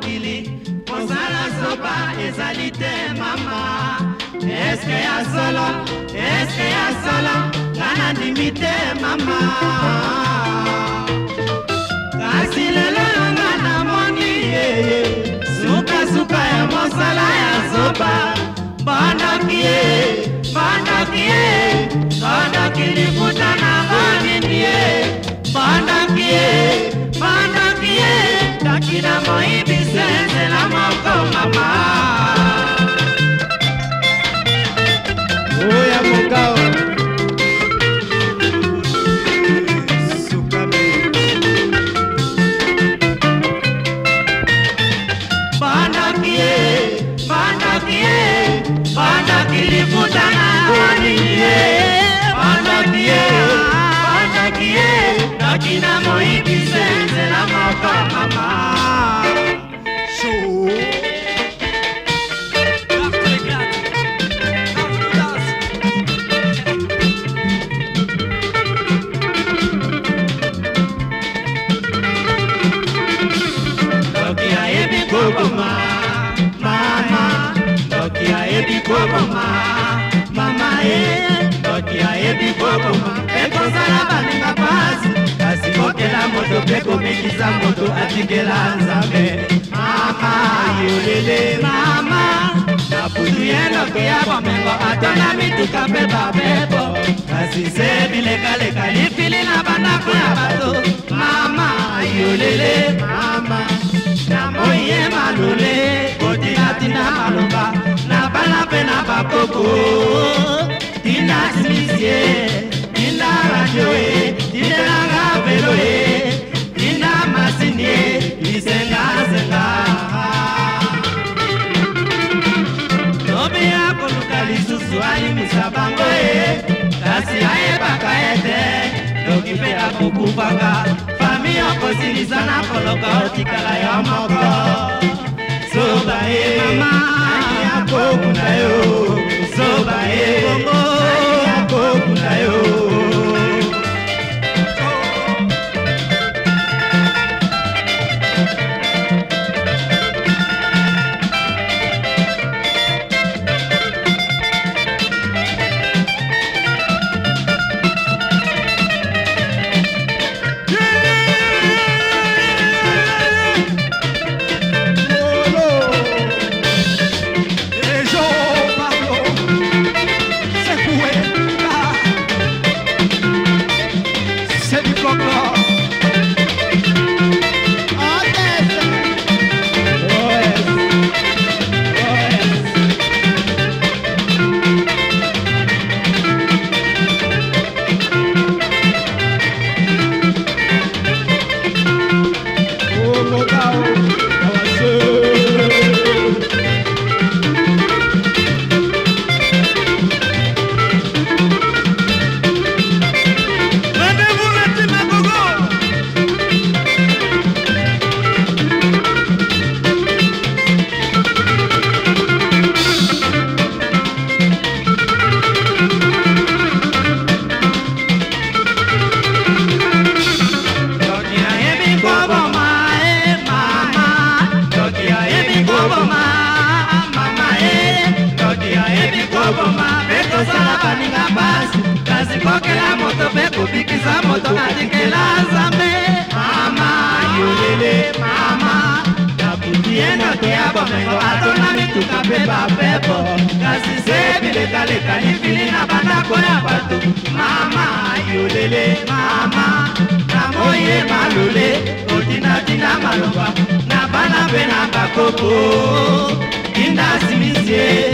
mokili kozala zoba ezali te mama eske ya solo eske ya solo nga nandimi te mama kasi lelo yanga namoni yeye sukasuka ya mosala ya zoba mbonoki ye mbonoki ye tonoki libuta na banini ye mbonoki ye mbonoki ye toki na moyibi nzela moko mama oya mokao banakie banakie banakilifutana waniye banakie banakie nakina moikise nzela moko mama koboma mama e toti ayebi koboma ekosala baninga pasi kasi kokela moto mpe komikisa moto atikela nzambe mama yolele mama na putu yenoke ya bomengo ata na mituka mpe bapepo kasi se bilekaleka lipi mpe na bakoko tina simisie tina radio e tinelanga velo e tina masini e lisengasenga lobi akoluka lisusu ayimisa bango e kasi ayebaka ete loki mpe akokufaka fami okosilisa na koloka otikala yo moko soba e mama maboko na yo kokokela moto mpe kobikisa moto atikela nzambe mama yolele mama nabudienaki ya bomengo atona mituka mpe bapepo kasi se bilekaleka nifili na bandako ya bato mama yolele mama namoye malole otinatina maloba na bana mpe na bakopo tinda simisie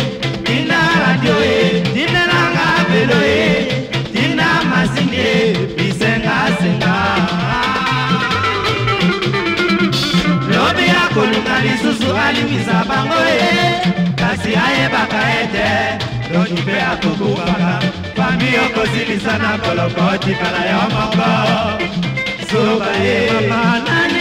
kokufaka bami okosilisa na koloko otipana yo moko suba ye mama nani